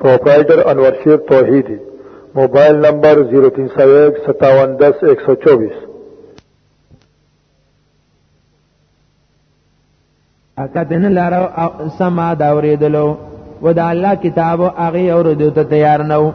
پروپرائیٹر انور شیر توحیدی موبایل نمبر 03015710124 اکدن لارو سما دا اوریدلو و دا الله کتاب او هغه اوریدو ته تیار نه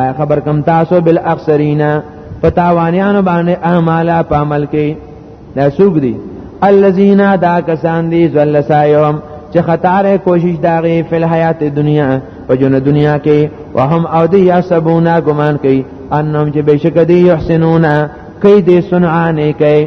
آیا خبر کم تاسو بالاخسرین پتاوانیان باندې اعمال په عمل کې دا سوق دي الذين دا کسان دي زل سايهم چې خطر کوشش داغي فل حیات دنیا په جون دنیا کې وهم او دی یسبونا ګمان کوي انهم چې بشک دی یحسنونا کوي دې صنعانه کوي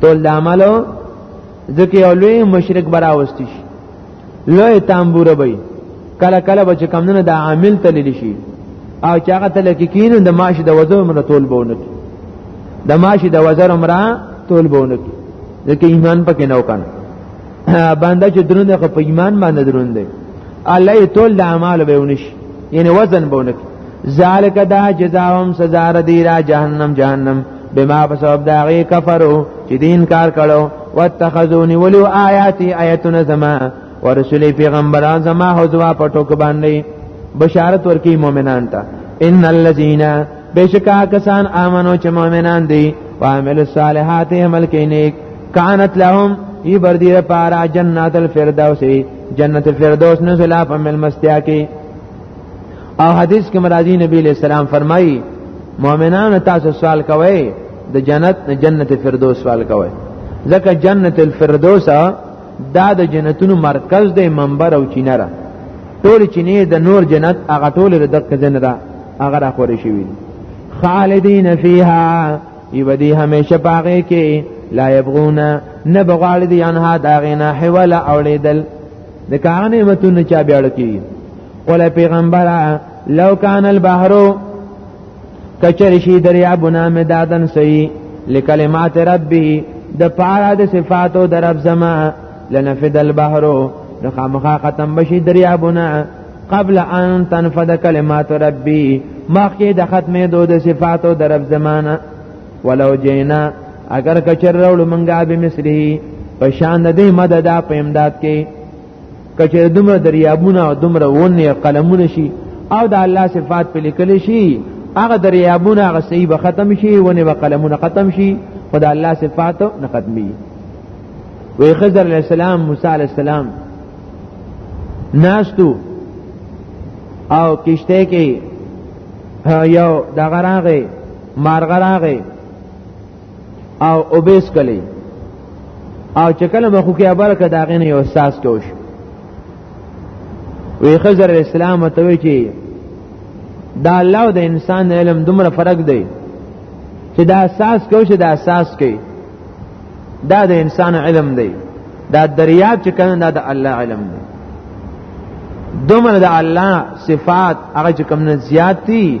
ټول د عملو ځکه یو لوی مشرک براوستي شي لوی تامبور به کله کله به چې کمونه د عامل تلل شي او چې هغه تل کې کینو د ماش د وزو عمر ټول بونه کی د ماش د وزر عمر ټول بونه کی ځکه ایمان پکې نه وکنه باندې چې درون دی خو په ایمان باندې درون دی الله یې ټول د اعمال به ونشي یعنی وزن بونه کی ذالک دا جزاهم سزا ردی را جهنم جهنم بما په سبب دا غي کفرو چې دین کار کړو واتخذونی ولو آیاتی آیتنا زما ورسولی پیغمبران زما حضوا په ټوک باندې بشارت ورکی مؤمنان ته ان الذين بشکا کسان امنو چې مؤمنان دي وعمل الصالحات عمل کې نیک کانت لهم ای بر دې لپاره جنت الفردوس جنت الفردوس نزلا په ملمستیا کې او حدیث کې مرادی نبی علیہ السلام فرمایي مؤمنانو تاسو سوال کوئ د جنت نه جنت فردوس سوال کوي ځکه جنت الفردوس دا د جنتونو مرکز دی منبر او چینره ټول چینه د نور جنت هغه ټول د دقه جنت ده هغه را خوري شي خالدین فیها یبدی همیشه پاغه کې لا یبغون نه بغالدی انها داغینا حواله اولیدل د کار نعمتونه چا بیاړ کی قول پیغمبر لو کان البحر کچر شي دریابونه مدادن سي لکلمات ربه د پاره د صفاتو د رب زما لنفد البحر د خامخا ختم بشي دریابونه قبل ان تنفد کلمات ربي مخکې د ختمې دو د صفاتو د رب زمانه ولو جینا اگر کچر راول منګه به مثله په شان د دې مدد په امداد کې کچر دومره دریابونه او دومره ونه قلمونه شي او د الله صفات په لیکل شي هغه دریابونه هغه صحیح به ختم شي ونه به قلمونه ختم شي خدای الله صفات نه ختمي وی خضر علیہ السلام موسی علیہ السلام ناستو او کشته کې یو دغه راغی مارغه راغې او اوبېس کلی او چې کله مخو کې ابر کړه دا غینه یو احساس کوش وی خضر اسلام ته وی چې دا الله او د انسان علم دومره فرق دی چې دا احساس کوش دا احساس کوي دا د انسان علم دی دا دریاب چې کنه دا د الله علم دی دومره د الله صفات هغه چې کوم نه زیات دي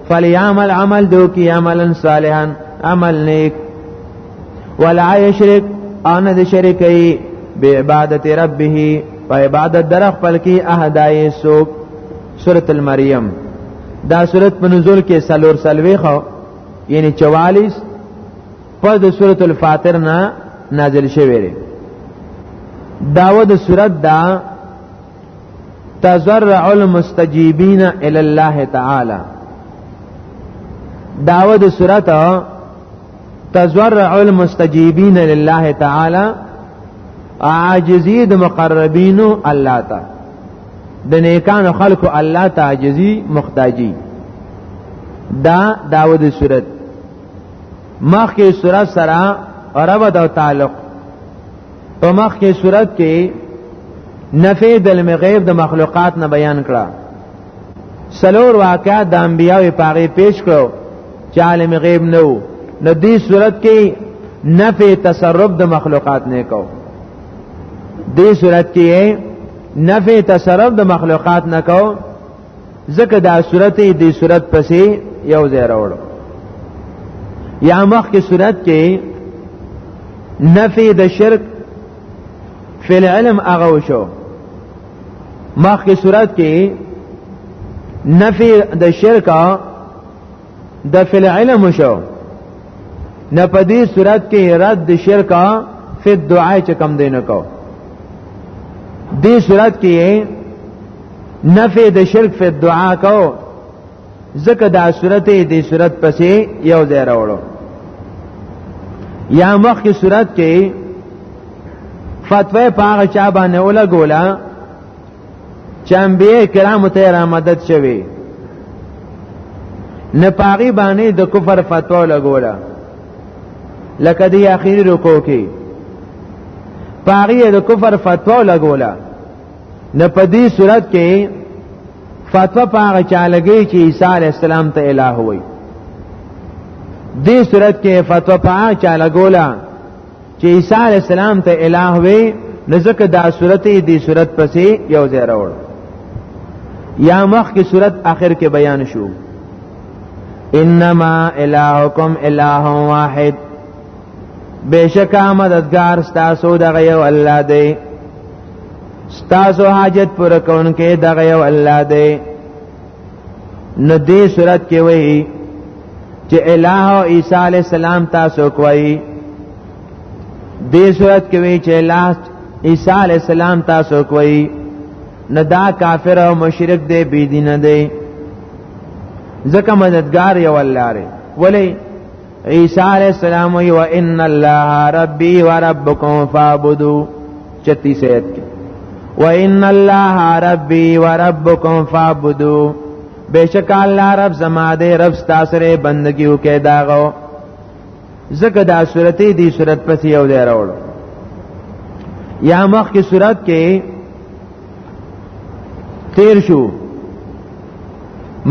فلیعمل عمل دو کی عملا صالحا عمل نیک ولا یشرک ان د شرکی به عبادت ربه په عبادت در خپل کی اهدای سوک سورۃ المریم دا سورۃ په نزول کې سلور سلوي خو یعنی 44 پس د سورۃ الفاتر نه نازل شوی دی داوود سورۃ دا تزرع المستجیبین الی الله تعالی دعوه د صورت تزرع المستجیبین لله تعالی عاجزی د مقربینو الله تا د نیکانو خلقو الله تا عاجزی محتاجی دا دعوه د صورت مخکې صورت سره ربط او تعلق په مخ کې صورت کې نفی د علم غیب د مخلوقات نه بیان کړه سلور واقعات د انبیاو پاره پیش کړو چې عالم غیب نه وو نو دې صورت کې نفی تصرف د مخلوقات نه کو دې صورت کې نفی تصرف د مخلوقات نه کو ځکه دا صورت دې صورت پسې یو ځای راوړو یا مخ کې صورت کې نفی د شرک فی العلم هغه وشو مخ کې صورت کې نفی د شرک د فل علم شو نه په دې صورت کې رد د شرک فی دعا چې کم دی نه کو دې صورت کې نفی د شرک فی دعا کو ځکه دا صورت دې صورت پسې یو ځای راوړو یا مخ کی صورت کې فتوی پاغه چا باندې ولګولا چې انبیاء کرام ته را مدد شوي نه پاغي باندې د کفر فتوا لګوله لکه دی اخیری رکو کې پاغي د کفر فتوا لګوله نه په دې صورت کې فتوا پاغه چالګي چې عیسی علی السلام ته الہ وي دې صورت کې فتوا پاغه چالګوله چې عیسی علی السلام ته الٰه وي نزدک دا صورت دی صورت پسې یو ځای راوړ یا مخ کی صورت آخر کې بیان شو انما الہکم الہ واحد بشکا مددگار ستاسو د غیو الله دی ستاسو حاجت پر کون کې د غیو الله دی نو دې صورت کې وایي چې الہ او عیسی علی السلام تاسو کوي دې صورت کې وایي چې الہ عیسی علی السلام تاسو کوي نه دا کافر او مشرک دی بی دین دی ځکه مددگار یو الله لري ولی عیسی علیہ السلام وی وان الله ربی وربکم فاعبدوا چتی سیت کی وان الله ربی وربکم فاعبدوا بشک الله رب زما دې رب تاسو ری بندگی وکي داغو زکه دا سورته دی سورت پس یو دی راوړ یا مخ کی سورت کې تیر شو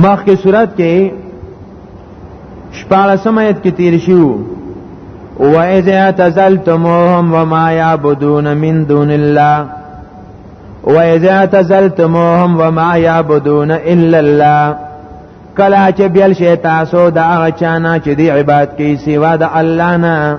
مخ کی سورت کې شپاله سمایت کې تیر شو و اذ اعتزلتموهم وما يعبدون من دون الله و اذ اعتزلتموهم وما يعبدون الا الله کلا چې بیل شي تاسو دا غچانا چې دی عبادت کوي سوا د الله نه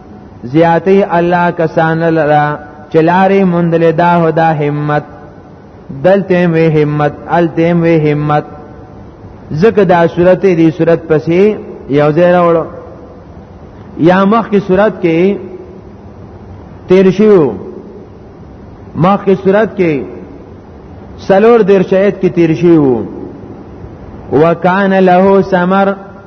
زیاتی الله کسان لرا چلاری مندل دا هدا همت دلته وی همت الته وی همت زکه دا صورت دی صورت پسې یو ځای راوړو یا مخ کی صورت کې تیر شیو مخ کی صورت کې سلور دیر شایت کې تیر شیو وکانه له ثمر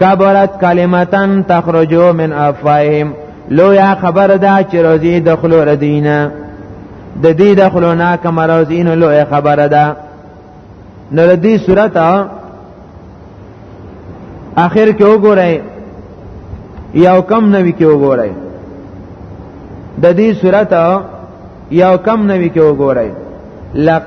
کبرت کلمتن تخرجو من افواههم لو یا خبر دا چې روزي د خلو ردینه د دې د خلو نه کوم روزین لو یا خبر دا نو د دې صورت اخر کې وګورئ یو کم نوی کې وګورئ د دې صورت یو کم نوی کې وګورئ لق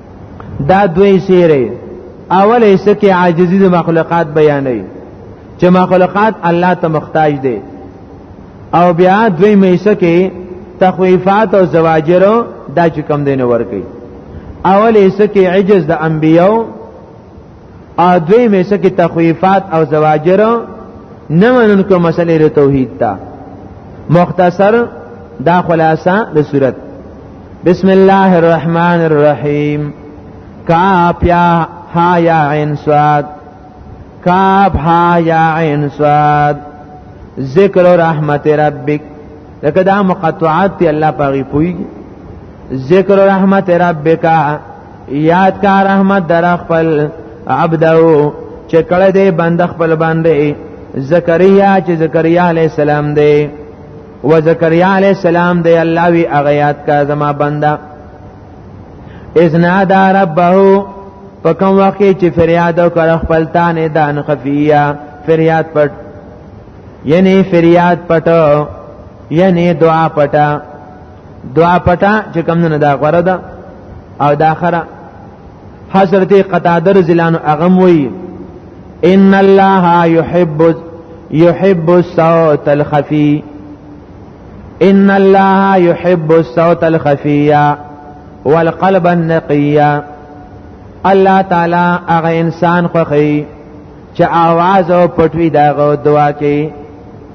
دا دوی سیره اول یې سکه عاجزی د مخلوقات بیانې چې مخلوقات الله ته محتاج دي او بیا دوی مې سکه تخویفات او زواجر دا چې کم دینه ورکی اول یې سکه عجز د انبیو ا دوی مې سکه تخویفات او زواجر نه منونکو مسلې د توحید ته مختصر دا خلاصه د صورت بسم الله الرحمن الرحیم کاف یا ها یا عین صاد کاف ها یا عین صاد ذکر رحمت ربک لکه دا مقطعات تی الله پاغي پوي ذکر رحمت ربک یاد کا رحمت در خپل عبدو چې کړه دې بند خپل باندې زکریا چې زکریا علی السلام دی و زکریا علی السلام دی الله وی اغیات کا زما بندا اذنا دا ربه په کوم وخت چې فریاد وکړ خپل تانه دان خفیه فریاد پټ یعنی فریاد پټ یعنی دعا پټه دعا پټه چې کم نه دا غره ده او دا خره حضرت قتاده رضی الله عنه اغم وی ان الله يحب يحب الصوت الخفي ان الله يحب الصوت الخفي والقلب النقي الله تعالی هغه انسان خوخی چې आवाज او پټوي دغه دعا کوي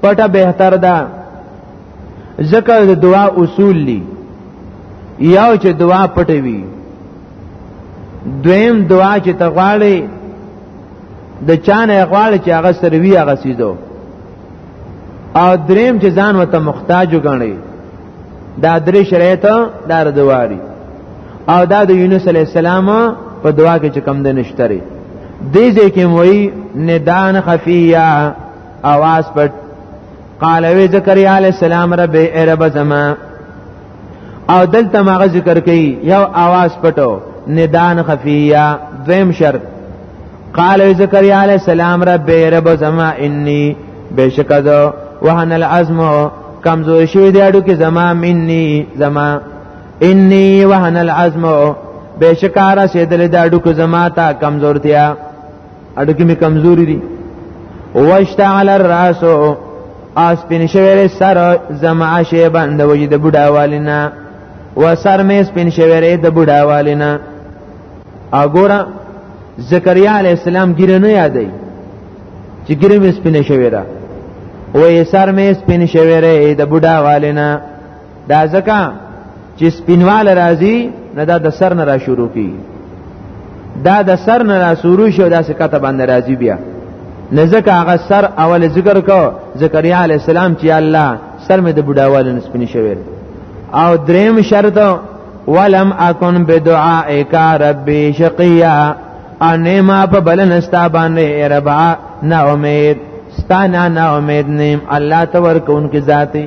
پټه بهتر ده ځکه د دعا اصول دي یو چې دعا پټه وي دویم دعا چې تغواړي د چانه غواړي چې هغه سره وی هغه سیدو او دریم چې ځان وته محتاج وګڼي دا درې شرایط دار دواري او دا د یونس علی السلام په دعا کې چې کم د نشتري دې ځکه موي ندان خفیه اواز پټ قال وی زکریا علی السلام رب ای رب زما او دلته ماغه ذکر کوي یو आवाज پټو ندان خفیه دویم شرط قال زکریا علیہ السلام رب رب زما انی بشک ذو وهن العزم کمزور شوی دی اډو کې زما منی زما انی وهن العزم بشکاره سیدل د اډو کې زما تا کمزورتیا اډکی می کمزوري دي واشتعل الراس اس پین شویر سر زما شی بند وجه د بډا والینا و سر می سپین شویر د بډا والینا اګورا زکریا علی السلام ګیره نه یادای چې ګیره می سپین شویرا و سر می سپین شویر د بډا والینا دا ځکه چې سپینوال راځي نه دا د سر نه را شروع کی دا د سر نه را شروع شو دا سکته باندې راځي بیا نه ځکه هغه سر اول ذکر کو زکریا علی السلام چې الله سر مې د بډاوال نسپنی شوی او دریم شرط ولم اکن بدعائک ربی شقیا ان ما په بلنستا باندې ربا نا امید ستانا نا امید نیم الله تور کون کی ذاتی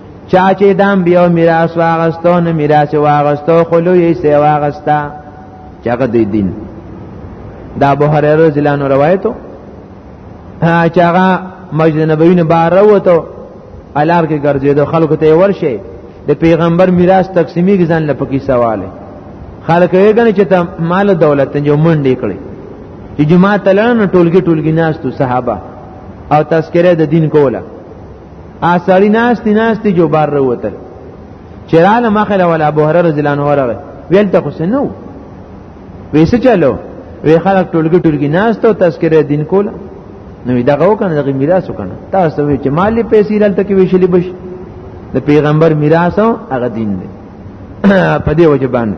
چا چې د انبیو میراث واغستو نه میراث واغستو خو لوی سي واغستا چې هغه د دین دا ابو هريره رضی الله عنه روایتو چې هغه مسجد نبوي نه بار وته الار کې ګرځیدو خلکو ته ورشه د پیغمبر میراث تقسیمی ځان لپکی سواله خلک یې غني چې ته مال دولت جو منډې کړې چې جماعت لړن ټولګي ټولګي ناس تو صحابه او تذکره د دین کوله ا سړی ناشتي ناشتي جو بار وروته چرانه مخله ولا ابو هرره رضی الله عنه ورغه ویل ته حسنو ویسه چلو وی خلک ټولګي ټولګي ناشته او تذکره دین کوله نو دغه وکنه دغه میراث وکنه تاسو وی چې مالی پیسې دلته کې ویشلې بش د پیغمبر میراث او هغه دین دی په دې وجه باندې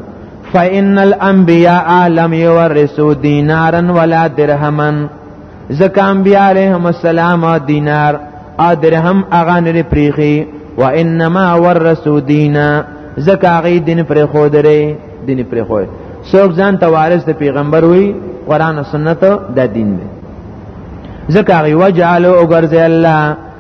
فإن الأنبياء لم يورثوا دينارا ولا درهما زکه انبیاء علیهم السلام دینار ا درهم اغه نه پریخي و انما ورثو دینا زکه هغه دین پر خو درې دین پر خو څوک ځان ته وارث د پیغمبر وي قران او سنت دا دین دی زکه هغه وجعلوا وګرځي الله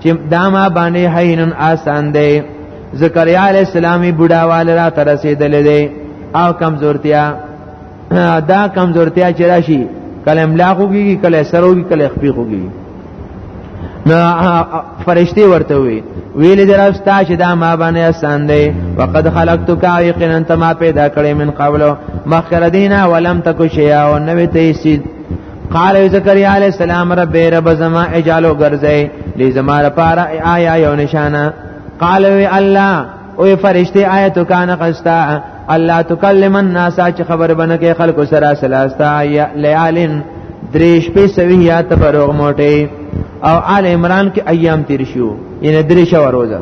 چې دا ما باندې حینن آسان دی زکریا علی السلام بډاواله را تر رسیدلې دی او کمزورتیا دا کمزورتیا چې راشي کله املاق وګي کله سر وګي کله خپي وګي نو فرشتي ورته وي ویل درستا چې دا ما باندې آسان دی وقد خلقتک یقینا تما پیدا کړې من قبل مخکره دینه ولم تکو شیا او نو ته قال زکریا علیہ السلام رب رب زما اجالو ګرځي لې زما لپاره آیا یو نشانه قال وی الله او فرشتي آیت کان قستا الله تکلم الناس چې خبر بنه کې خلکو سره سلاستا یا لیالن دریش په سویا تبرغ موټي او آل عمران کې ایام تیر شو یعنی دریش وروزه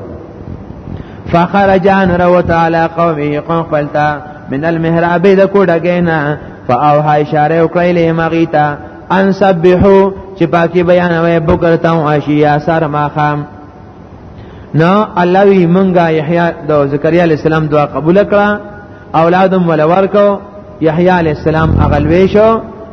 فخرجان رو تعالی قومه قوم فلتا من المحراب د کوډګینا فاوها اشاره وکړه له مغیتا ان سبحو چې پاکي بیانوي بوکرته او عشیا سر ماخام نو الله وی مونږه یحیی د زکریا علی السلام دعا قبول کړه اولادم ول ورکو یحیی علی السلام اغلوي شو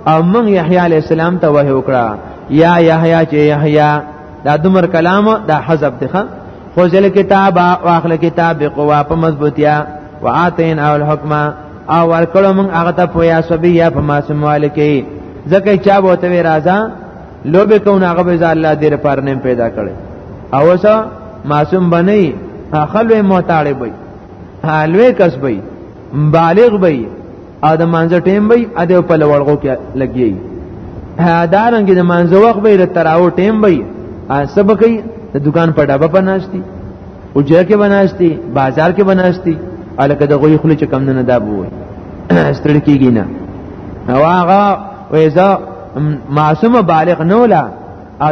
او مونږ یحیی علی السلام ته وحی وکړه یا یحیی چې یحیی دا دمر کلام دا حذف دی خان خوزل کتاب واخل کتاب بقوا په مضبوطیا واتین او الحکم او ورکړو موږ هغه ته پویا سبیا په ماسم والکی زکه چا بوته وی راځه لوبه کو نه هغه به الله دې پر نیم پیدا کړي او اوس معصوم بنئ خلوی مو طالب وي حلوی کس وي بالغ وي ا د مانځه ټیم وي ا د په لوړغو کې لګي دا رنګ د مانځه وخت به له تراو ټیم وي ا سبقي د دکان په ډبه پناشتي او جه کې بناشتي بازار کې بناشتي الکه د غوي خلی چې کم نه دا بوي ستړي کیږي نه او هغه وېزا معصوم بالغ نه ولا او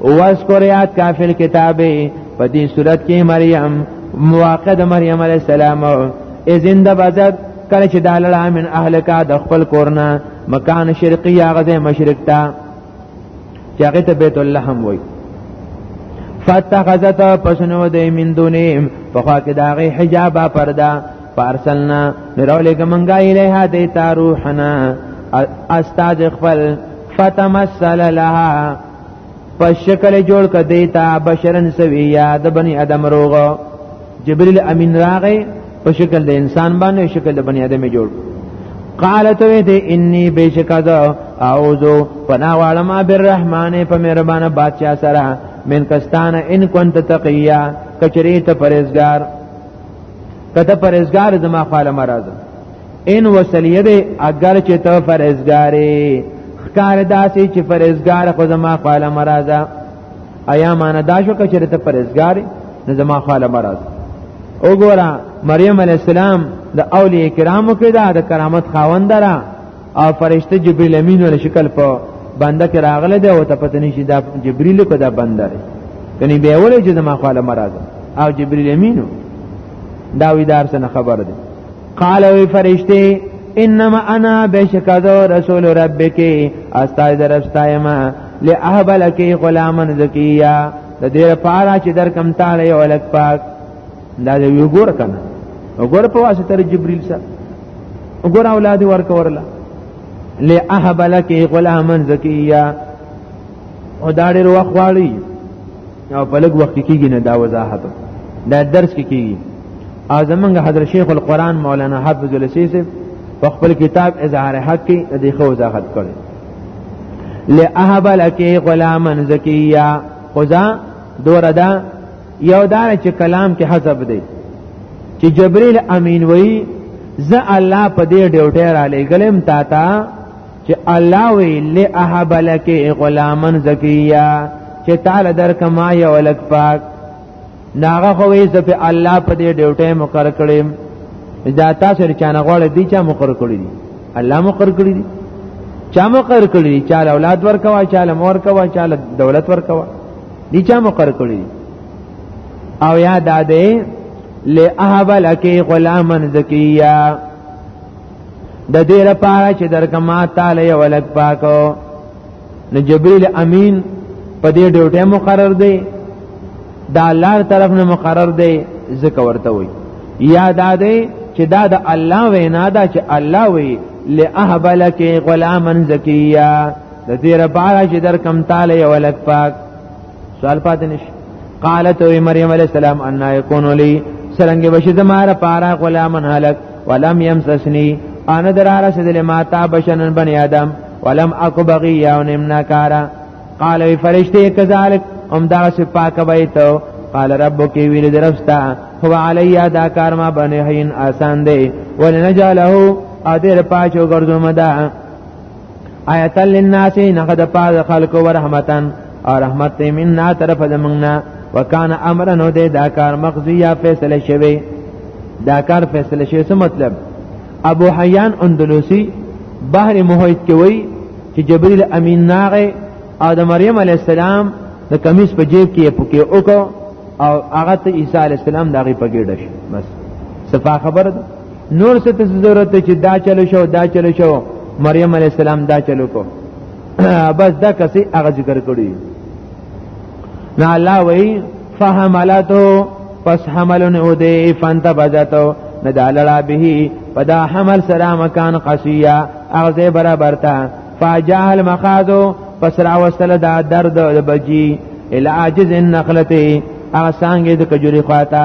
واذکر یاد کافل کتابه په دې صورت کې مریم مواقع د مریم علی السلام اذن د بزد کله چې دالله من اهلکا د خپل کورنا مکان شرقی هغه مشرق تا چې هغه ته بیت الله هم وای فتخذت پسنو د من دونیم په خوا کې داغه حجاب پردا پارسلنا نرولې ګمنګا الیها د روحنا استاد خپل فتمثل لها په شکل جوړ ک دیتا بشرن سویا د بنی ادم روغ جبريل امین راغې په شکل د انسان باندې شکل د بنی ادم جوړ قالت وی دی انی بیشک از اعوذ پنا والم بالرحمن په مهربان بادشاہ سره من کستان ان كنت تقیا کچری ته پرهیزګار کته پرهیزګار زما خاله مرزه ان وسلیه ده اگر چې ته فرزګاری خکار داسې چې فرزګار خو زما خاله مرزه ایا مان دا شو که چېرته پرېزګار نه زما خاله مرز وګوره مریم علی السلام د اولیاء کرامو کې دا د کرامت خاوند را او فرشته جبرئیل امین ول شکل په بنده کې راغله دی او ته پته نشي دا جبرئیل کو دا بنده دی کني به ولې چې زما خاله مرز او جبرئیل امینو دا ویدار سره خبر دی قال وی فرشتي انما انا بشک ذو رسول ربک استاد ربستایما لاهب لك غلاما زکیا د دې لپاره چې در کم تعالی یو لک پاک دا دې وګور کنه وګور په واسطه جبريل سره وګور اولاد ورک ورلا لاهب لك غلاما زکیا او دا ډېر وخت واړی او په لږ وخت کېږي نه دا وضاحت دا درس کې کېږي اعظمنګ حضرت شیخ القرآن مولانا حافظ السیسی په خپل کتاب اظهار حق کې د خو وضاحت کړي لأهب لك غلاما زکیہ خدا دور دا یو دار چې کلام کې حسب دی چې جبرئیل امین وای زه الله په دې ډیوټه را لګلم تا ته چې الله وی لأهب لك غلاما زکیه چې تعالی درک ما یو لک پاک ناغه خو یې زپ الله په دې ډیوټه مقرر کړم دا تاسو رچانه غواړي دي چې مقرر کړی دي الله مقرر کړی دي چا مقرر کړی دي چاله اولاد ورکوا چاله مور کوا چاله دولت ورکوا دي چا مقرر کړی دي او یا داده لأهب لکی غلاما زکیه د دې لپاره چې درکما تعالی یو لک پاکو نو جبرئیل امین په دې ډیوټه مقرر دی دا الله طرف نه مقرر دی ذکر ورته وي یاد ده چې دا د الله وینا ده چې الله وی لاهب لك غلاما زکیه د دې لپاره چې درکم تعالی یو لک پاک سوال پاتې نشي قالت وی مریم علیہ السلام ان یکون لی سرنګ بشی زماره پارا غلامن هلک ولم یمسسنی انا دراره سدل ما تا بشنن بنی آدم ولم اکو بغی یا نمنا کارا قال وی فرشتي کذالک ام دا صفاک بیتو قال ربک ویل درفستا هو علی دا کار ما بنهین آسان دی ولنجعله ادر پاچو ګرځوم دا آیت للناس نقد پاد خلق و رحمتن او رحمت ته مننا طرف د مننا وکانه امر نو دې دا کار مقضیه فیصله شوی دا کار فیصله شوی څه مطلب ابو حیان اندلوسی بحر محیط کې وای چې جبرئیل امین ناغه او د مریم علی السلام د کمیس په جیب کې پکې وکړ او هغه ته عیسی علی السلام دغه پګېډه شي بس صفه خبره نور څه ته ضرورت چې دا چلو شو دا چلو شو مریم علی السلام دا چلو کو بس دا کسي هغه ذکر کړی نه الله وی فحملته پس حملن او دی فانتبذته نه دالړه به پدا حمل سره مکان قصیه اغزه برابر تا فاجاه المخاذو پس راوستل دا درد د بجی الى عاجز النخلته اغسانګه د کجوري خواته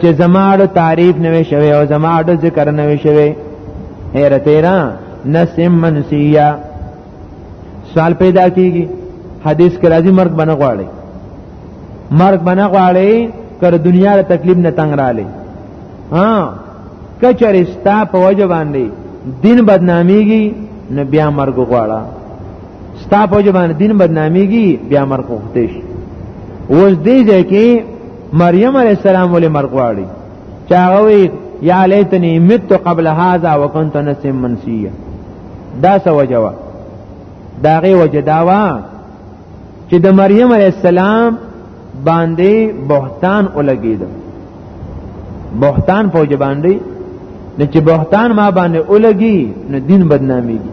چې زماړو تعریف نه شوی او زماړو ذکر نه شوی هر تیرا نسم منسیا سوال پیدا کیږي حدیث کې راځي مرګ بنه غواړي مرګ بنه غواړي کر دنیا له تکلیف نه تنگ را لې ها کچر ستا په وجه باندې دین بدناميږي نو بیا مرګ غواړه ستا په وجه باندې دین بدناميږي بیا مرګ وختې شي اوس دې ځکه مریم علیہ السلام ولې مرګ غواړي چې هغه وی یا لیتنی مت قبل هذا وکنت نسیم منسیه دا سوجوا داغه وجداوا چې د مریم علی السلام باندې بهتان ولګید بهتان په باندې نه چې بهتان ما باندې ولګي نو دین بدناميږي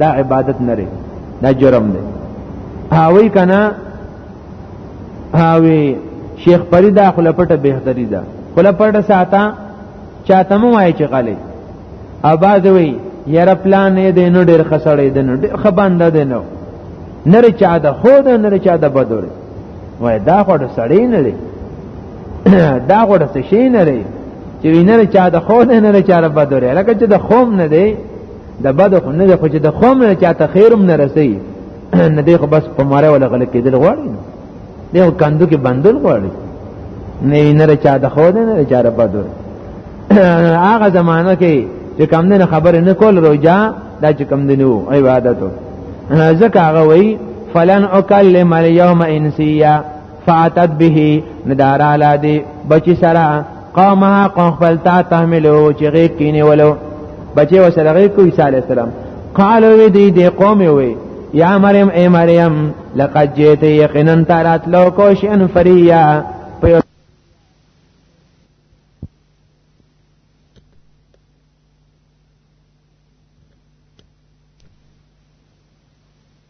دا عبادت نه لري دا جرم دی هاوی کنا هاوی شیخ پری دا خپل پټه بهتري ده خپل پټه ساته چاته مو وای چې غلې اباز وی یاره پلان یې د نو ډېر خسړې د نو ډېر خبانده د نو نری چا د خو د نری چا د بدور وای دا خو د سړې نه لري دا خو د شي نه لري چې وینره چا د خو نه نه چاره بدره لکه چې د خوم نه دی د بد خو نه خو چې د خوم نه چاته خیرم نه رسي نه دی خو بس په ماره ولا غل کېدل غواړي دی خو کندو کې بندل غواړي نه نه چا د خو نه چا د بد هغه زمانہ کې چې کم نه خبر نه کول روجا دا چې کم دینو عبادتو ځکه هغه وی فلن اکلم اليوم انسیا فاتت به ندار علا دی بچی سرا قومها قوم خپل تا تحملو چې غیب کینی ولو بچی وسره غیب کو عیسی علی السلام قالو وی دی دی قوم وی یا مریم ای مریم لقد جئت یقینا ترات لو کوش ان فریا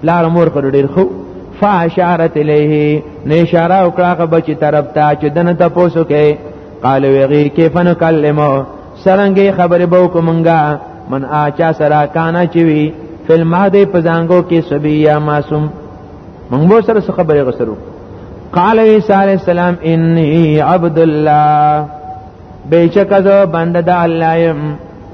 پلار مور کړ ډیر خو فاشارت الیه نه اشاره وکړه بچی طرف ته چې دنه تاسو کې قال ویغی کیف نکلمو سرنګي خبرې بو کومنګا من آچا سرا کانا چوي فلم دې پزانګو کې سبیا معصوم مونږ به سره خبرې غسرو قال عیسی علی السلام انی عبد الله بیچکه زه بنده د الله يم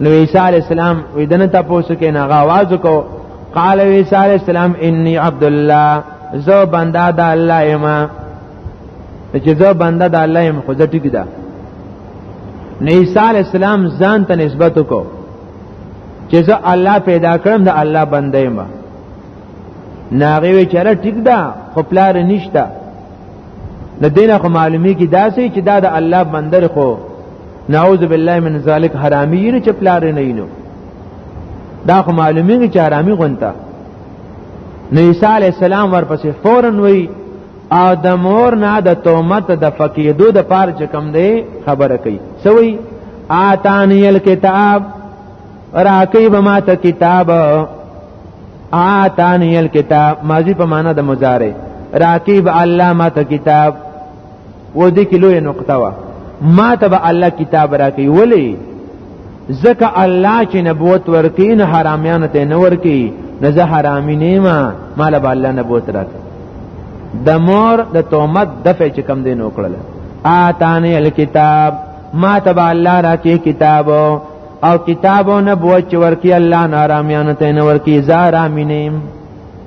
نو عیسی علی السلام وې دنه تاسو کې نه غواز کو قال عیسی علی السلام انی عبد الله زه بنده د الله یم چې زه بنده د الله یم خو ځټی کیدا نو عیسی علی السلام ځان ته نسبت کو چې زه الله پیدا کړم د الله بنده یم ناغي وی چره ټیک ده خو پلار نشته د دینه خو معلومی کی داسې چې دا د الله بندر خو نعوذ بالله من ذلک حرامی نه چې پلار نه وینو دا خو معلومیږي چې حرامی غونتا نو عیسی علی السلام ورپسې فورا وی او د مور نه د تومت د فقیدو د پار چې کم دی خبره کوي سوی آتانی الکتاب راکی به ما ته کتاب آتانی الکتاب ماضی په معنا د مضارع راکی به الله ما ته کتاب و دې کې لوی نقطه وا ما ته به الله کتاب راکړي ولی ځکه الله چې نبوت ورکړي نه حرامیان ته نه ورکړي نه زه حرامي نه ما مال به الله نبوت راکړي د مور د تومت دفع چې کم دین وکړل آتانی الکتاب ما تبا الله را کې کتاب او کتابونه بوچ ورکی الله نارامیان ته نه ورکی زارامینیم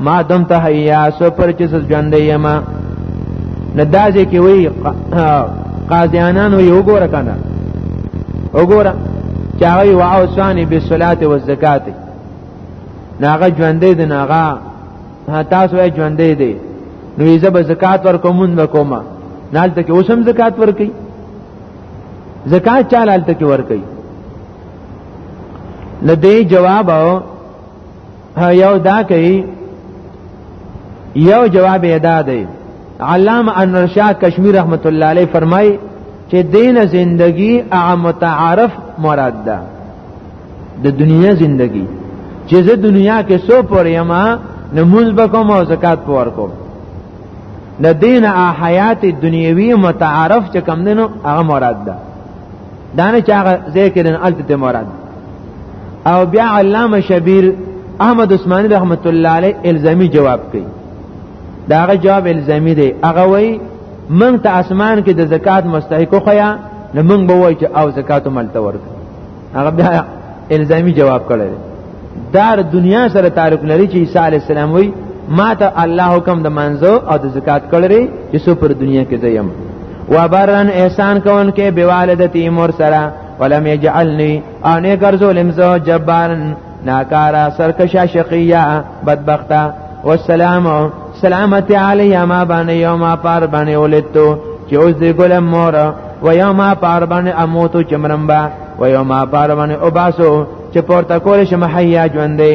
ما دم ته حیا سو پر چې ژوند یم نه دازې کې وی قاضیانان وی وګوره کنه وګوره چې هغه واو ثانی به صلات او زکات ناغه ژوندې دي ناغه تاسو یې ژوندې دي نو یې زب زکات ورکوم نه کومه نال ته کې اوسم زکات ورکي زکات چاله ته کې ورکي لدې جواب او یو دا کوي یو جواب ادا دی علامه انور شاه کشمیر رحمت الله علیه فرمای چې دین زندگی اعم متعارف مراد ده د دنیا زندگی چې زه دنیا کې سو پر یما نمونز بکوم او زکات پور کوم د دین حیات دنیوی متعارف چې کم دینو هغه مراد ده دانه چې هغه ذکر ان الف ته مراد او بیا علامه شبیر احمد عثماني رحمت الله علیه الزامی جواب کوي داغه جواب الزامی دی هغه وای من ته اسمان کې د زکات مستحق خو یا نو موږ به وای چې او زکات ملته ورک هغه بیا الزامی جواب کړی دار دنیا سره تعلق لري چې عیسی علی السلام وی ما ته الله حکم د منځو او د زکات کړی چې سو پر دنیا کې زیم و برن احسان کون کې بوالدتی مور سره ولم یجعلنی او نه ګرځولم زو جبارن ناکارا سرکشا شقیا بدبختا والسلام سلامتی علی ما باندې یوم پار باندې ولتو چې اوس دې ګلم مور و یوم پار باندې اموتو چمرمبا و یوم پار باندې وباسو چې پورته کول شم حیا ژوند دی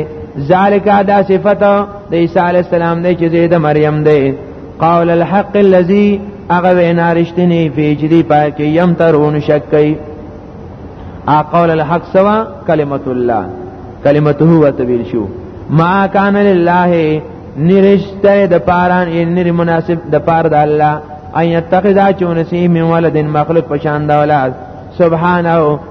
ذالک دا صفت د عیسی علی السلام دی چې د مریم دی قول الحق الذي هغه وینا رښتینی فی چې دی پای کې یم ترون شک کوي ا قول الحق سوا کلمت الله کلمته هو تبیل شو ما کان لله نرشته د پاران یې نر مناسب د پار د الله ان یتخذا چونسی من ولد مخلوق پشان د اولاد سبحانه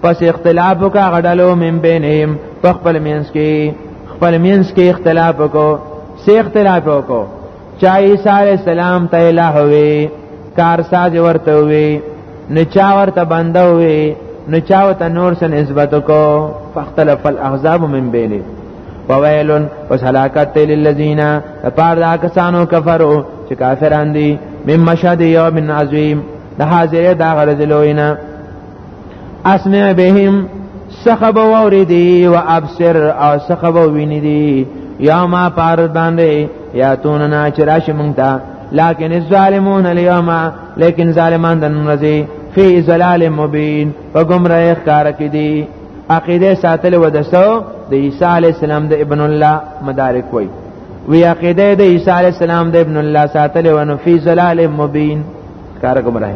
پس اختلاف کا غډلو من بینهم په خپل مینس کې خپل مینس کې اختلاف کو سه اختلاف کو چا عیسی علی السلام ته الہ وی کارساز ورته وی نه چا ورته بنده وی نه چا ورته نور سن نسبت کو فاختلف الاحزاب من بینه وویل پس هلاکت ته للذین لپاره دا کسانو کفرو چې کافران دي مم مشهد یوم عظیم د حاضر دا غرض لوینه اسمع بهم سخب وری دی و ابصر او سخب ویني دی یا ما پار باندې یا تون نه چرش مونږه لكن الظالمون اليوم لیکن ظالمان د نمرزي فی زلال مبین په گمراه ښکار کې دي عقیده ساتل و دسو د عیسی علی السلام د ابن الله مدارک وای وی عقیده د عیسی علی السلام د ابن الله ساتل و نو فی زلال مبین کار کوم راي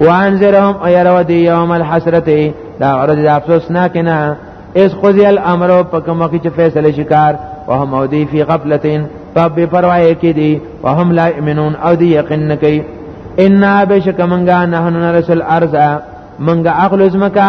وانذرهم ايرو دي يوم الحسرته دا ورځ د افسوس نه کنه اس قضی الامر په کوم کې چې فیصله شکار وهم او دی فی غفلتین په بے پروايي کې دي وهم لا امنون او دی یقین نه کوي ان بشک منګا نه نرسل ارزا منګا اخلص مکا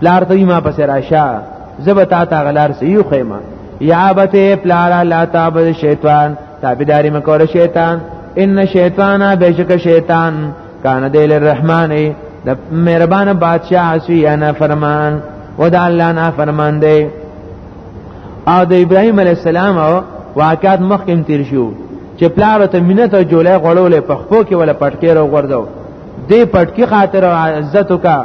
پلار ته ما پس راشه زب تا تا غلار سیو خیمه یا بته پلارا لا تعبد شیطان تابعداري مکول شیطان ان شیطان بشک شیطان کان دیل الرحمن د مهربان بادشاہ اسی انا فرمان و د الله نه فرمان دی او د ابراهيم عليه السلام او واقعات مخکم تیر شو چې پلار ته مینت او جولای غړولې په خپو کې ولا پټکې راو غردو دې پټکی خاطر عزت وکړه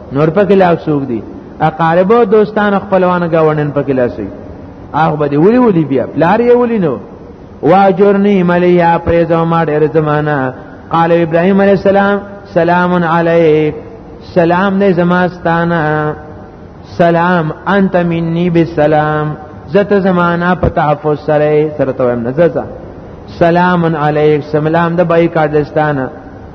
نور پکې لا څوک دي اقارب او دوستان خپلوان گاونن پکې لاسي هغه به ولي ولي بیا پلار یې ولي نو واجرنی ملیا پریزو ما ډېر زمانہ قال ابراهيم عليه السلام سلام عليك سلام دې زماستانه سلام انت مني بالسلام زته زمانہ په تحفظ سره سره تویم نزه سلام علیک سلام د بای کاردستانه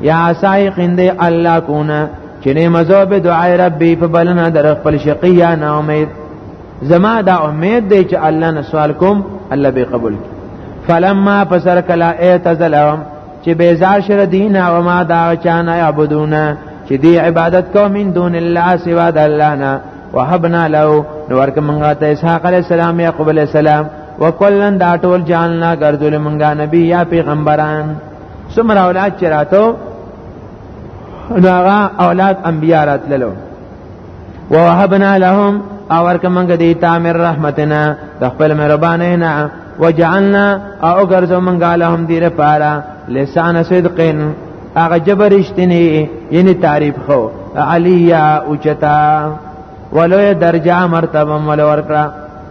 یا سای قند الله کونه چې نه مزو به دعای ربي په بلنه در خپل شقیا نه امید زما دا امید دی چې الله نه سوال کوم الله به قبول کی فلما پسر کلا اعتزلهم چې بیزار شر دین او ما دا چان یعبدون چې دی عبادت کو من دون الله سوا د الله نه وهبنا له نورک منغا ته اسحاق علی السلام یعقوب علی السلام وکلن دا ټول جاننا ګرځول منغا نبی یا پیغمبران سمرا اولاد چې راتو نو هغه اولاد انبیا راتللو ووهبنا لهم او ورکه منګه دی تامر رحمتنا د خپل مهربانه نه وجعلنا او ګرځو منګه لهم دی لپاره لسان صدقین هغه جبر اشتنی یعنی تعریف خو علیا اوچتا ولوی درجه مرتبه مل ورکړه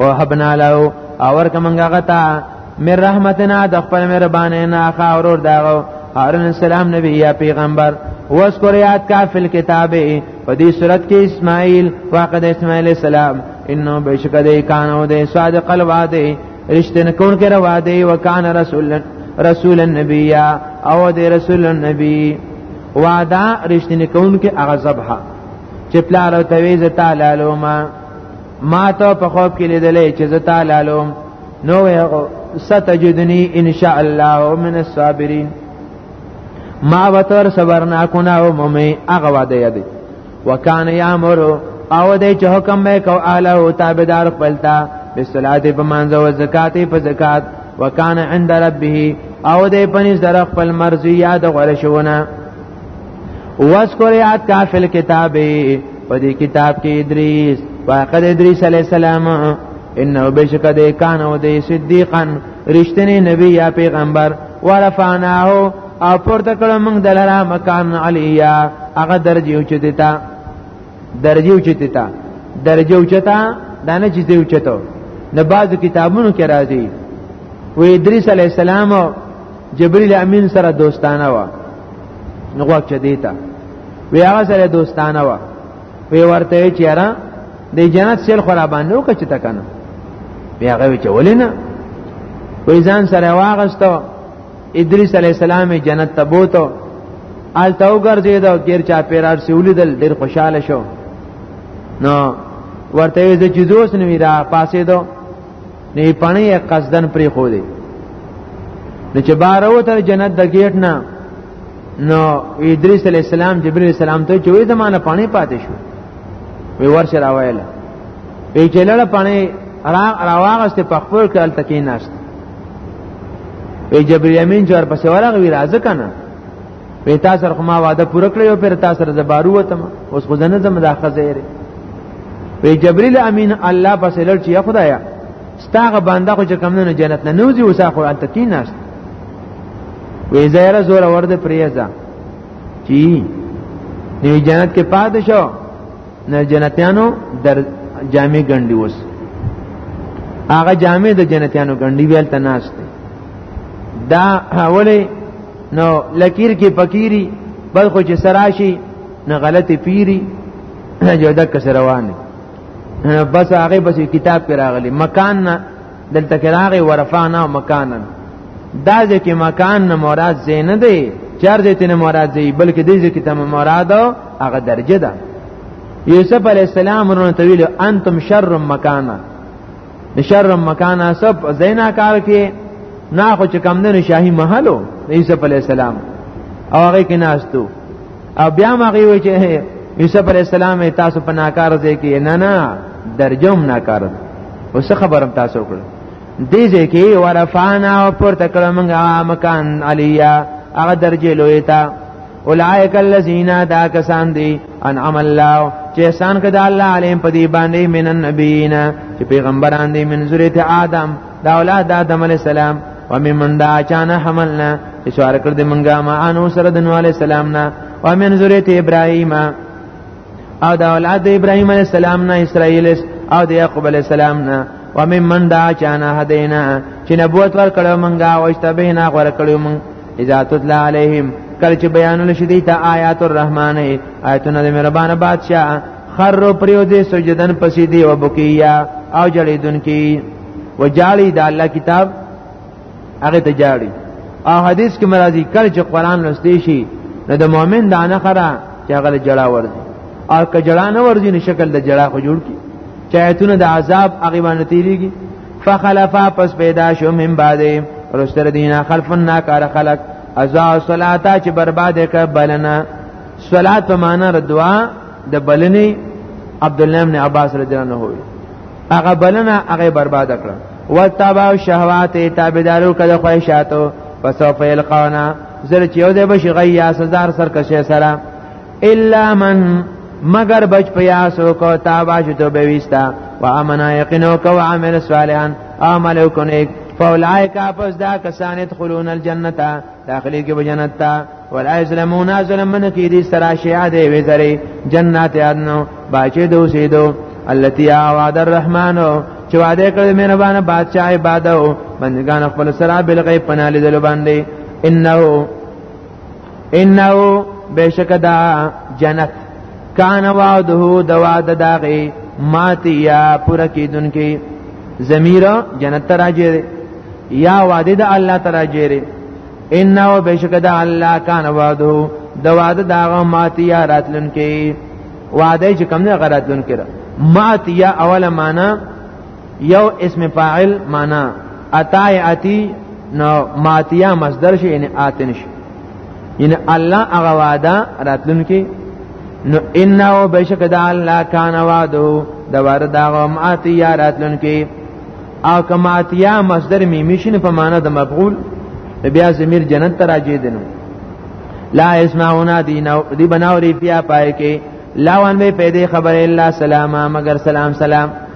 وهبنا له اور کمنګه غتا من رحمتنا د خپل مهربانه نه خا اورور داغو هارون السلام نبی یا پیغمبر واسکر یاد کا فل کتاب په دې صورت کې اسماعیل واقع د اسماعیل السلام انه بشک دې کانو دې صادق الوعده رشتن کون کې روا دې وکان رسول رسول النبی او دې رسول النبی وعده رشتن کون کې اغه ذبح چې پلار او تویز تعالی لوما ما ته په خوب کې لیدلې چې زه تعالی لوم نو ستجدنی ان شاء الله من الصابرین ما وتر صبر نه کو نه او مې هغه واده یادې وکانه یامر او دې چې حکم به کو اعلی او تابعدار پلتا بالصلاه په منځ او زکات په زکات وکانه عند ربه او دې پنځ در خپل مرضی یاد غره شونه واذکر یاد کا فی الكتاب په دې کتاب کې ادریس واقع ادریس علی السلام انه بشک دې کان او دې صدیقا رښتینی نبی یا پیغمبر ورفعناه او پورته کړو موږ دلرا مکان علیا هغه درجه اوچته تا درجه اوچته تا درجه اوچتا دانه چې دې اوچتو نه بعض کتابونو کې راځي و ادریس علی السلام جبريل امين سره دوستانه و نو غوښ چه دیتا وی هغه سره دوستانه و وی ورته چې را د جنت سیل خورا باندې وکړه چې تکنه بیا هغه چې ولینه وی ځان سره واغستو ادریس علی السلام جنت ته بوته آلته وګرځید او غیر چا پیرار سیولی دل ډیر خوشاله شو نو ورته یې چې دوست نوی را پاسې دو نه پانی قصدن پری خو دی نو چې بار وته جنت د گیټ نه نو ادریس علی السلام جبرئیل السلام ته چوي زمانه پانی پاتې شو وی ورشه راوایل وی چې لړ پانی راواغست په خپل کال تکې ناشته وی جبرئیل امین جوړ پسې ورغ وی راځه کنه په تاسو سره ما وعده پوره کړی او پر تاسو سره زبارو وتم اوس خو زنه زم دا خزیر په جبريل امين الله پس لړ چې خدایا ستاغه بنده خو چې کم نه جنت نه نوځي اوس خو انت کیناست وې زیره زور ورده پریزا چی نو جنت کې پاد شو نه جنتیانو در جامع ګنډي وس هغه جامع د جنتیانو ګنډي ویل تناست دا اوله نو لکیر کې پکیری بل خو چې سراشي نه غلطي پیری نه جوړه کس روانه بس هغه بس کتاب کې راغلی مکان نه دلته کې راغی ورفعنا مکانا دا ځکه مکان نه مراد زین نه دی چار دې تنه مراد دی بلکې دې ځکه ته مراد هغه درجه ده یوسف علی السلام ورته ویل انتم شر مکانا شر مکان سب زینا کار کې نه خو چې کم نه شاهي محلو عیسی علی السلام او هغه کې ناشتو او بیا ما غوي چې عیسی علی السلام تاسو په ناکار ځای کې نه نه درجم ناکار اوس خبرم تاسو کړ دې ځای کې ورفانا او پورته کړم هغه مکان علیا هغه درجه لوی تا اولائک الذین دا کسان دی انعم الله چې احسان کړه الله علیم په دی باندې من النبیین چې پیغمبران دی من ذریه آدم دا اولاد آدم علی السلام و ممن دا چانه حملنا چې سوار کړ دې مونږه ما انو سره د نوح علی السلام نه و من ذریه ابراهیم او دا اولاد د ابراهیم علی السلام نه اسرائیل او د یعقوب علی السلام نه و ممن دا چانه هدینا چې نبوت ور کړو مونږه او اشتبینا ور کړو مونږ اذا تطلع عليهم کله چې بیانونه شدي ته آیات الرحمن آیتونه د مهربان بادشاہ خر پریو دې سجدن پسې دی او بکیا او جړیدون کی وجالی د الله کتاب هغه ته جاړي او حدیث کې مرادي کله چې قران لوستي شي نو د مؤمن د نه خره چې هغه جړه ورځي او که جړه نه ورځي نو شکل د جړه خو جوړ کی چایتونه د عذاب هغه باندې تیریږي فخلفا پس پیدا شو من بعد رستر دینا خلفن ناکار خلق ازا صلاتا چې برباد ک بلنا صلات په معنا دعا د بلنی عبد الله بن عباس رضی الله عنه هغه بلنه هغه برباد کړ وتابع شهوات تابعدارو کده خواهشاتو پس فیل قانا زر چې یو د بشغیا سزار سرکشه سره الا من مگر بچ پیاسو کو تابا جو تو بیوستا و امنا یقینو کو عمل صالحا عملو کنیک فاولائک اپس دا کسان ادخلون الجنتا داخلی کی بجنت تا ولا یظلمون ظلم من کی دی سرا شیعه دی وزری جنات ادنو باچه دو سیدو التي اوعد الرحمن چې وعده کړی مهربان بادشاہ عبادت بندگان خپل سره بل غیب پناه لیدل باندې انه انه بشک دا جنت کان وعده د وعده داغه ماتیا پوره کیدونکې ضمیر جنت راځي یا وعده د الله تراجه ری انه بشک د الله کان وعده د وعده داغه ماتیا راتلون کې وعده چې کم نه غراتلون کې ماتیا اوله معنا یو اسم فاعل معنا اتای اتی نو ماتیا مصدر شي یعنی آتن شي یعنی الله هغه وعده راتلونکي نو انه بشک د الله کان وعده د وعده د هغه ماتیا راتلونکي او کماتیا مصدر میمی شنه په معنا د مفعول بیا زمیر جنت ته راځي دینو لا اسمعون دین او دی بناوري بیا پای کې لاوان به پیدا خبر الا سلام مگر سلام سلام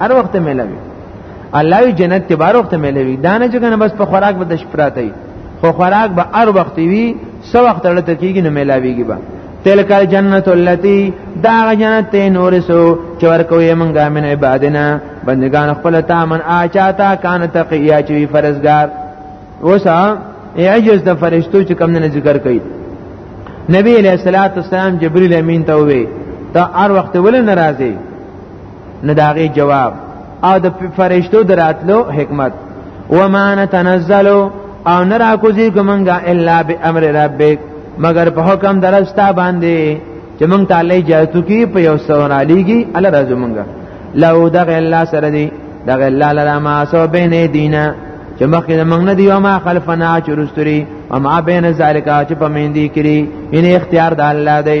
هر وخت ملوي الله وی جنت ته بار وخت ملوي دا نه چې کنه بس په خوراک به د شپراته وي خو خوراک به هر وخت وي سو وخت لته کیږي نه ملاويږي به تلک الجنت اللتی دا جنت ته نورسو چې ورکوې مونږه من عبادنا بندگان خپل تا من آچاتا کان تقیا چې فرزګار وسا عجز د فرشتو چې کم نه ذکر کړي نبی علیہ الصلوۃ والسلام جبرئیل امین ته وې ته هر وخت ول ناراضي نو داغي جواب او د فرشتو دراتلو حکمت وما نتنزلو او نرا کوزی کومنګا الا بامر ربک مگر په حکم درستا باندې چې مونږ تعالی جاتو کی په یو سور علیږي الله راځو مونږه لو دغه الله سره دی دغه الله لرا ما سو بین دینا چې مخکې د موږ نه دی او ما خلفنا چرستری او ما بین ذالک چې په مندي کړي ان اختیار د الله دی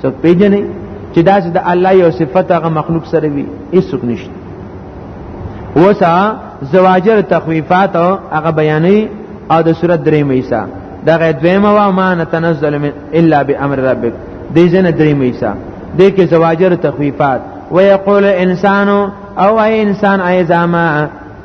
څه پیژنې چې دا چې د الله یو صفت هغه مخلوق سره وي هیڅوک نشته وسا زواجر تخویفات هغه بیانې او د صورت درې مېسا دا غي دویمه وا ما نتنزل من الا بامر ربک دې زنه درې مېسا دې کې زواجر تخویفات ويقول انسان او اي انسان اي زما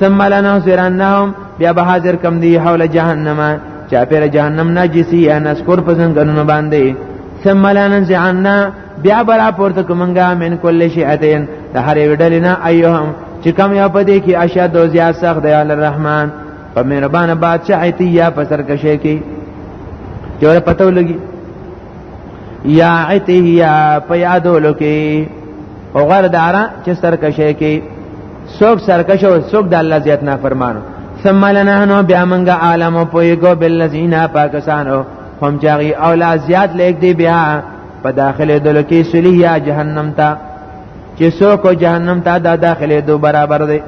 ثم لنحذرنهم بیا به حاضر کم دی حول جهنم چا پر جهنم ناجسی یا نسکور پسنګنو باندې ثم لننزعنا بیا برا پورته کومنګا من کل شیئتین د هر وډلینا ایهم چې کم یا پدې کې اشد او زیات سخت دی الرحمن په مهربان بادشاہ ایتی یا پسر کشه کې جوړ پته لګي یا ایتی یا په یادولو کې او غر دارا چې سر کشه کې څوک سرکش او څوک د الله زیات نه فرمانو ثم لنحنو بیا منګه عالم او پویګو بالذین پاکستانو هم چاغي اولاد زیات لیک دی بیا په داخله دل کې سلیه جهنم ته چې څوک جهنم ته دا داخله دو برابر دی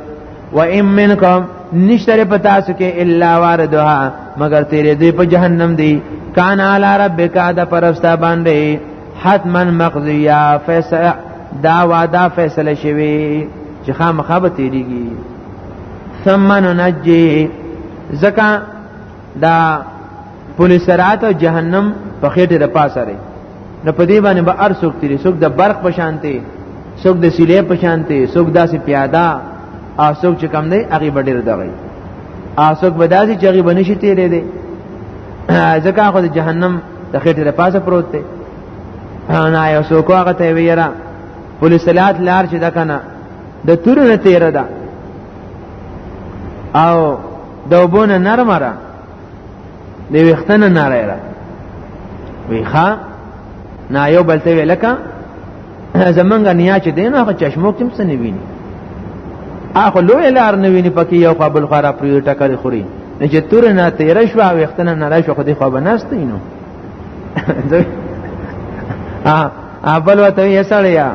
و ام منکم نشتره پتا سکه الا واردها مگر تیرې دی په جهنم دی کان علی ربک د پرستا باندې حتما مقضیه فیصله دا وعده فیصله شوی چې خامخا به تیریږي ثم ننجي زکا دا پولیس رات او جهنم په خېټه د پاسه لري نو په دې باندې به با ارسوک تیری سوک د برق په شانته سوک د سیلې په شانته سوک داسې پیاده او سوک چې کم دی هغه به ډیر دغی او سوک به داسې چې هغه بنشي تیرې دی ځکه خو د جهنم د خېټې له پاسه پروت دی نه یو څوک هغه ته ویرا پولیس لات لار چې دا کنه د تورونه تیر ده او د وبونه نرمه ده د وختنه ناره ده وی ښا نه یو بلته ویلکه زمونږ نیا چې دین هغه چشمو کې څه نه ویني هغه لوی لار نه ویني پکې یو قبل خورا پرې ټکر خوري نه چې تور نه تیر شو او وختنه نه راشه خو دې خو بناست نو ا اول وته یې سړیا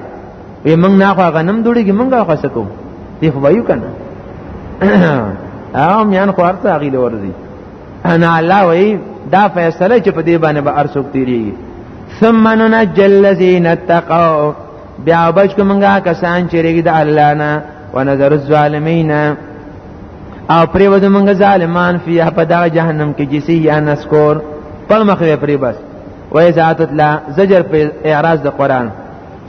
وی موږ نه خو غنم دوړيږي موږ خو سکو دی خو وایو کنه ا میان خو ارته غیله ورزي انا الله وی دا فیصله چې په دې باندې به ارسوک تیریږي ثم ننجل الذين اتقوا بیا بچ کومګه کسان چې ریګ د الله نه ونظر الظالمین او پرې ود موږ ظالمان فيه په دا جهنم کې جسی یا نسکور پر مخ یې پرې بس وای ذات الله زجر په اعراض د قران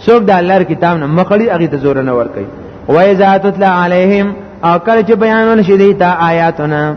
څوک د الله کتاب نه مخړي هغه ته زور نه ور کوي وای ذات الله علیهم او کله چې بیانول شې دیتا آیاتونه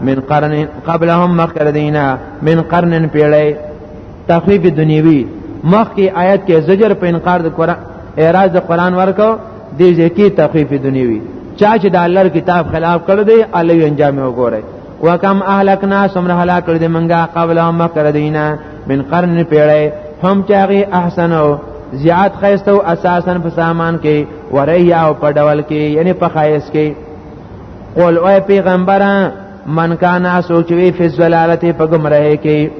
من قرن قبلهم مخکر دینا من قرن پیړی تخفیف دنیوی مخکی آیت کې زجر په انکار د قران اعراض د قران ورکو دې ځکه تخفیف دنیوی چا چې د الله کتاب خلاف کړ دی الله یې انجام وګوره وکم اهلکنا سمره هلاک کړ دې منګه قبلهم مخکر دینا من قرن پیړی هم چاغي احسنو زیات خیستو اساسا په سامان کې وریا او په ډول کې یعنی په خایس کې قول او پیغمبره من کانا سوچوی فی الزلالت په گمراهی کې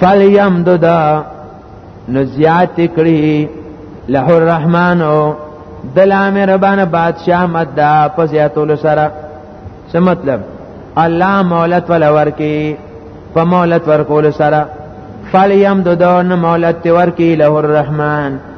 فلیمدد نو زیات کړي له الرحمن او دل امر باندې بادشاہ مدا په زیاتول سره څه مطلب الله مولت ولا ورکی په مولت ورکول سره فلیمدد نو مولت ورکی له الرحمن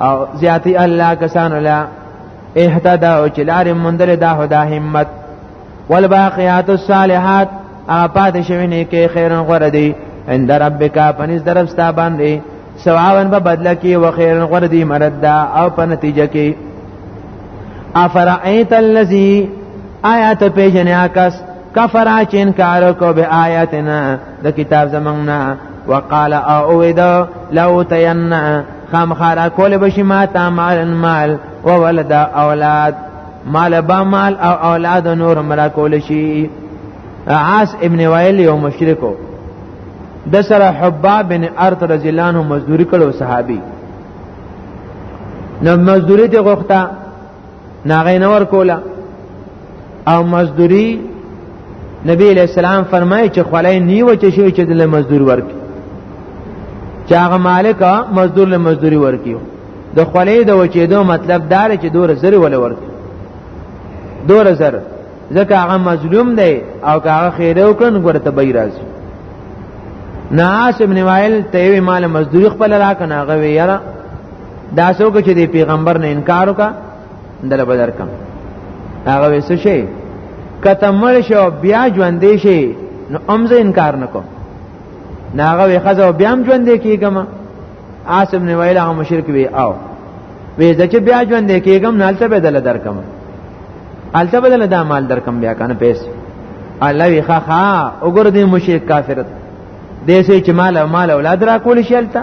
او زیاتی الله کسان الله اهتدا او چلار مندل دا هدا همت والباقیات الصالحات اپاد شوی نه کې خیرن غره دی عند ربک پنځ درب ستا باندې ثوابن په بدله کې و خیرن غره دی مردا او په نتیجه کې افرایت الذی آیات پیجنیا کس کفر چې انکار کو به آیاتنا د کتاب زمنګنا وقال او اذا لو تينا خام خارا کول بشي ما تا مال مال او ولد اولاد مال با مال او اولاد نور مرا کول شي عاص ابن وائل یو مشرکو د سره حباب بن ارت رضی الله عنه مزدوری کړو صحابي نو مزدوری ته غوښته ناغې نور کولا او مزدوری نبی علیہ السلام فرمایي چې خلای نیو چې شوی چې د مزدور ورکی چې هغه مالک مزدور له مزدوري ورکیو د خلې د وچېدو مطلب دا چې دور زر ول ورکی دور زر ځکه هغه مظلوم دی او هغه خیره وکړن ګورته به راځي ناس ابن وائل ته وی مال مزدوری خپل راکنه هغه وی یاره دا څوک چې د پیغمبر نه انکار وکا دل بدر کم هغه وسه شي کته مړ شو بیا ژوندې شي نو امزه انکار نکو ناغه وی خزه بیا هم ژوندې کیګم عاصم نه ویل هغه مشرک وی او وی د چې بیا ژوندې کیګم نالته بدل درکم الته بدل دا مال درکم بیا کنه پیس الله وی خا خا وګور دې مشرک کافر دې سه چې مال او مال اولاد را کول شي الته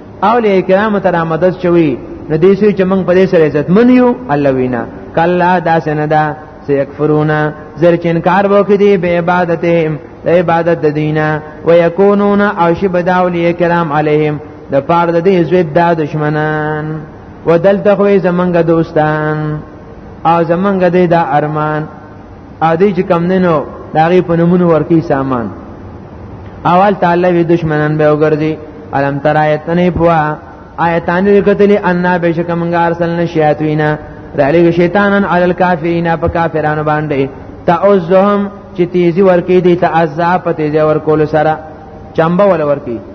اولیاء کرام ته مدد چوي نو دې سوي چې موږ په دې سره عزت من یو الله وینا کلا دا سندا سيكفرون زر چې انکار وکړي به عبادت د عبادت د دینه ويكونون او شب داولی کرام علیهم د پار د دې زوی د دشمنان ودلته خو زمنګ دوستان او زمنګ دې دا ارمان ادي چې کم نه نو داغي په نمونه ورکی سامان اول تعالی وی دشمنان به وګرځي علم تر آیت نه پوا آیتان وکتلی ان بشک منګ ارسلنا شیاطینا رعلیګ شیطانن علی الکافرین په کافرانو باندې تعوذهم چې تیزی ورکی دی تعذاب په تیزی ورکول سره چمبه ول ورکی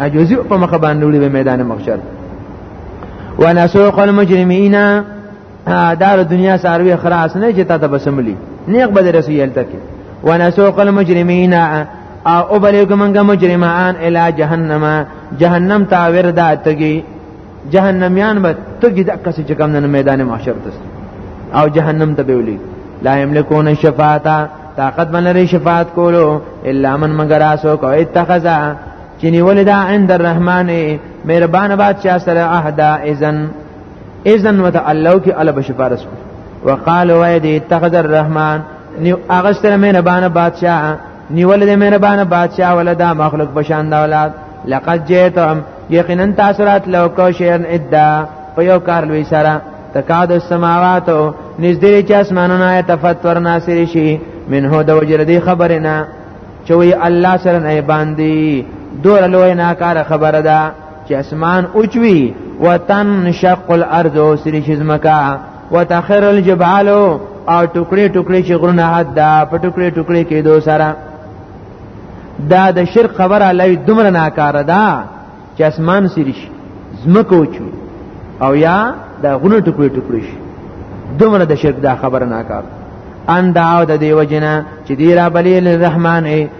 اجوزی په مخ باندې وړي به میدان محشر ونسوق المجرمین دار دنیا ساروی خلاص نه چې تا ته بسملی نیک به رسول تک ونسوق المجرمین او بلګ منګه مجرمان الی جهنم جهنم تا وردا تگی جهنميان به تګي د کسې چې کوم نه میدان محشر تس او جهنم ته به ولي لا یملکون شفاعتا طاقت من لري شفاعت کولو الا من مگر اسو کو اتخذا چې نیول دا عند الرحمن مهربان بادشاہ سره عهد اذن اذن وت الله کی الله بشفارس وقالوا ويدي اتخذ الرحمن نیو اغستر مهربان بادشاہ نیول دې مهربان بادشاہ ولدا مخلوق بشاند اولاد لقد جئتم یقینا تاسو رات لو کو شین ادا په یو کار لوی سره تکاد السماوات نزدې چې اسمانونه تفتور ناصر شي منه د وجر دې خبرنا چوي الله سره نه باندې دور لوی ناکار خبره ده چې اسمان اوچوي وتن شق الارض سری شزمکا وتخر الجبال او ټوکړي ټوکړي چې غرونه حد دا په ټوکړي ټوکړي کې دو سره دا د شرک خبره لوي دومره ناکاره ده چې اسمان سریش زمکو چو او یا دا غرونه ټوکړي ټوکړي شي دومره د شرک دا خبره ناکاره ان دعاو د دیو جنا چې دی را بلی للرحمن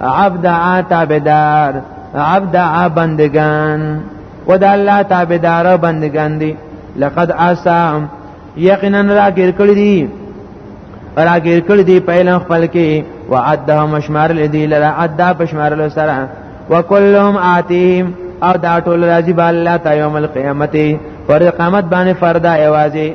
عبد عتابدار عبد عبندگان و د الله تابعدار بندگان دي لقد اسا یقینا راګر کړی دي راګر کړی دي په لن خپل کې وعده مشمار لدی لرا عدا پشمار له سره وکلهم آتیهم او دا ټول راځي به الله ته یوم القیامت پر قیامت باندې فردا ایوازي